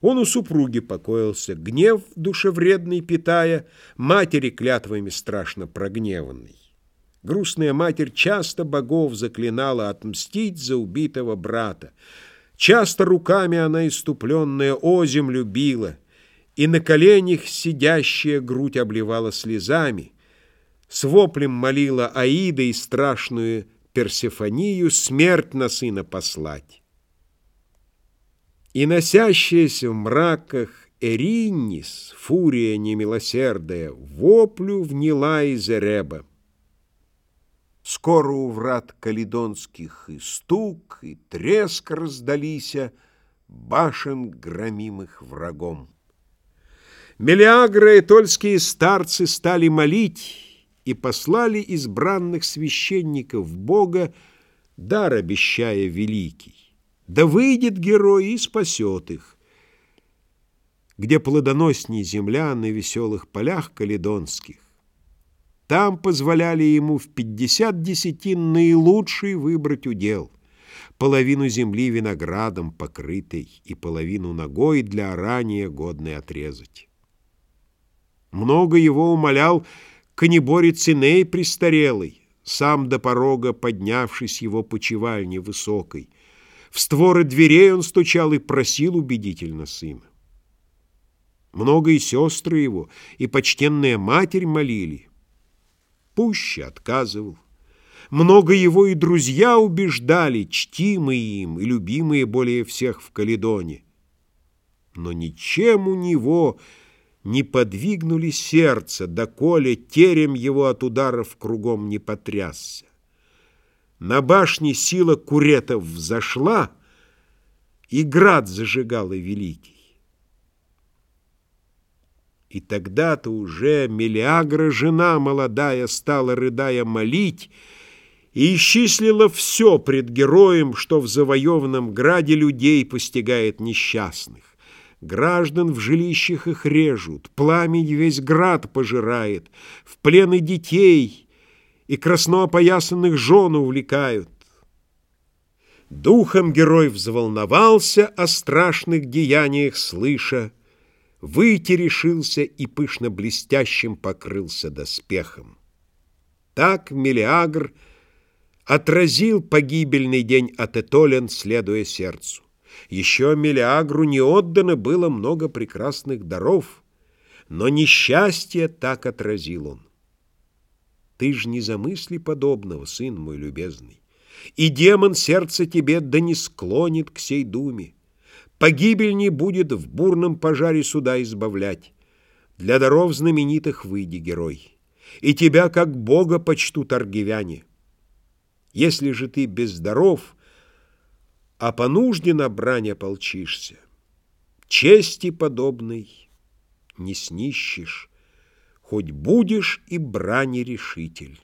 Он у супруги покоился, гнев душевредный питая, матери клятвами страшно прогневанный. Грустная матерь часто богов заклинала отмстить за убитого брата. Часто руками она иступленная озим любила, и на коленях сидящая грудь обливала слезами, с воплем молила Аида и страшную Персефонию смерть на сына послать. И носящаяся в мраках Эриннис, фурия немилосердая, воплю вняла из Эреба. Скоро у врат каледонских и стук, и треск раздалися, башен громимых врагом. Мелиагры и тольские старцы стали молить и послали избранных священников Бога, дар обещая великий. Да выйдет герой и спасет их. Где плодоносней земля на веселых полях каледонских, там позволяли ему в пятьдесят десятин наилучший выбрать удел, половину земли виноградом покрытой и половину ногой для орания годной отрезать. Много его умолял конеборец Иней престарелый, сам до порога поднявшись его почевальни высокой. В створы дверей он стучал и просил убедительно сына. Много и сестры его, и почтенная матерь молили пуще отказывал. Много его и друзья убеждали, чтимые им и любимые более всех в Каледоне. Но ничем у него не подвигнули сердце, доколе терем его от ударов кругом не потрясся. На башне сила куретов взошла, и град зажигала великий. И тогда-то уже Мелиагра, жена молодая, стала, рыдая, молить, и исчислила все пред героем, что в завоеванном граде людей постигает несчастных. Граждан в жилищах их режут, пламень весь град пожирает, в плены детей и красноопоясанных жен увлекают. Духом герой взволновался о страшных деяниях слыша, Выйти решился и пышно блестящим покрылся доспехом. Так Мелиагр отразил погибельный день от Этолен, следуя сердцу. Еще Мелиагру не отдано было много прекрасных даров, но несчастье так отразил он. Ты ж не замысли подобного, сын мой любезный, и демон сердце тебе да не склонит к сей думе. Погибель не будет в бурном пожаре суда избавлять. Для даров знаменитых выйди, герой, и тебя, как Бога, почтут аргивяне. Если же ты без даров, а по нужде на брань ополчишься, чести подобной не снищешь, хоть будешь и брани решитель.